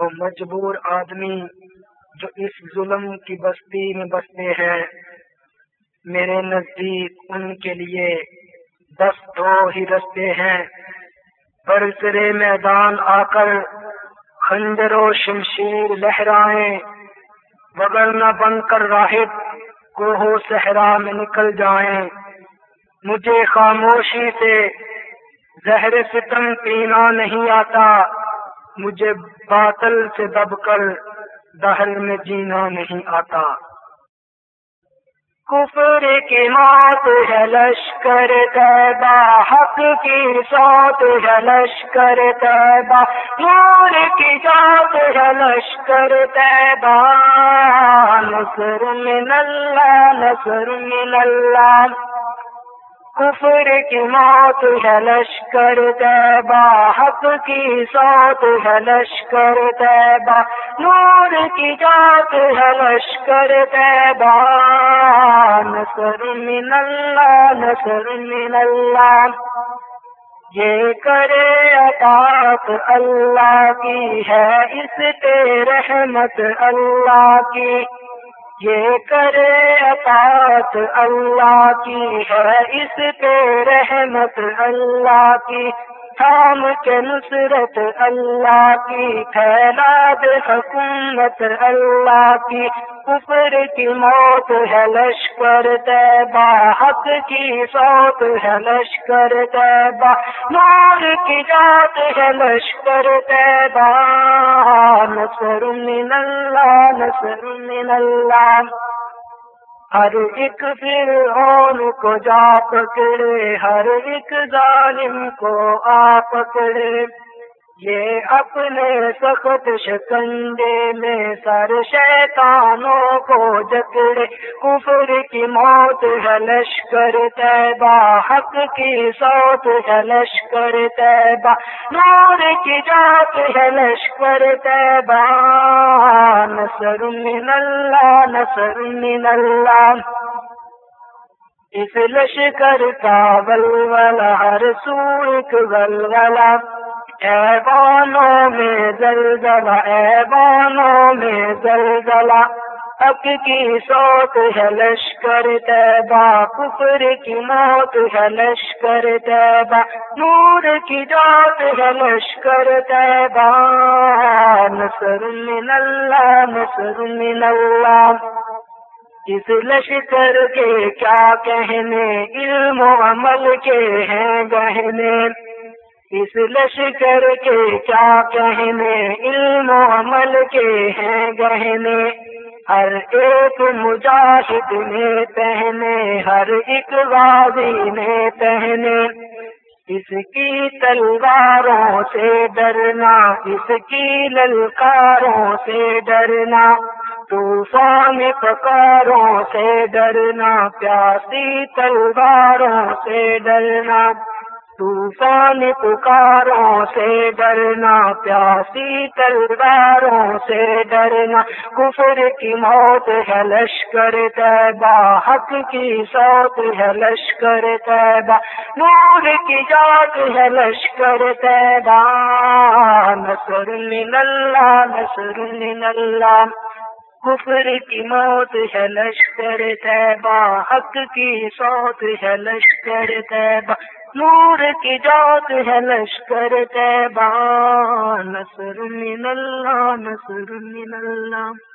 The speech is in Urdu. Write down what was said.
وہ مجبور آدمی جو اس ظلم کی بستی میں بستے ہیں، میرے نزدیک ان کے لیے دس دو ہی رستے ہیں۔ برسرے میدان آ کر خنجر و شمشیر لہرائیں بغل نہ بن کر راہب کو ہو صحرا میں نکل جائیں۔ مجھے خاموشی سے زہر ستم پینا نہیں آتا۔ مجھے باطل سے دب کر دہر میں جینا نہیں آتا۔ کفر کی موت ہے لشکر تیبا حق کی سوت ہے لشکر تیبا نور کی جات ہے لشکر تیبا نصر من اللہ، نصر من اللہ۔ کفر کی موت ہے لشکر تیبا حق کی سوت ہے لشکر تیبا نور کی جات ہے لشکر تیبا نصر من اللہ، نصر من اللہ۔ یہ کرے اطاعت اللہ کی ہے، اس پہ رحمت اللہ کی۔ یہ کرے اطاعت اللہ کی ہے، اس پہ رحمت اللہ کی، تھام کے نصرت اللہ کی، پھیلا دے حکومت اللہ کی۔ کفر کی موت ہے لشکر تیبا حق کی سوت ہے لشکر تیبا مار کی جات ہے لشکر تیبا نصر من اللہ، نصر من اللہ۔ ہر ایک فرعون کو جا پکڑے، ہر ایک ظالم کو آ پکڑے۔ یہ اپنے سخت شکنجے میں سر شیطانوں کو جکڑے۔ کفر کی موت ہے لشکر تیبا حق کی سوت ہے لشکر تیبا نور کی جات ہے لشکر تیبا نصر من اللہ، نصر من اللہ۔ اس لشکر کا ولولا ہر سو ایک ولولا ایوانوں میں زلزلہ ایوانوں میں زلزلہ۔ حق کی سوت ہے لشکر تیبا کفر کی موت ہے لشکر تیبا نور کی جات ہے لشکر تیبا نصر من اللہ، نصر من اللہ۔ اس لشکر کے کیا کہنے؟ علم و عمل کے ہیں گہنے اس لشکر کے کیا کہنے علم و عمل کے ہیں گہنے؟ ہر ایک مجاہد نے پہنے، ہر ایک وادی نے پہنے۔ اس کی تلواروں سے ڈرنا، اس کی للکاروں سے ڈرنا۔ طوفان پکاروں سے ڈرنا، پیاسی تلواروں سے ڈرنا۔ طوفان پکاروں سے ڈرنا، پیاسی تلواروں سے ڈرنا۔ کفر کی موت ہے لشکر تیبا حق کی سوت ہے لشکر تیبا نور کی جات ہے لشکر تیبا نصر من اللہ، نصر من اللہ۔ کفر کی موت ہے لشکر تیبا حق کی سوت ہے لشکر تیبا نور کی جات ہے لشکر تیبا نصر من اللہ نصر من اللہ۔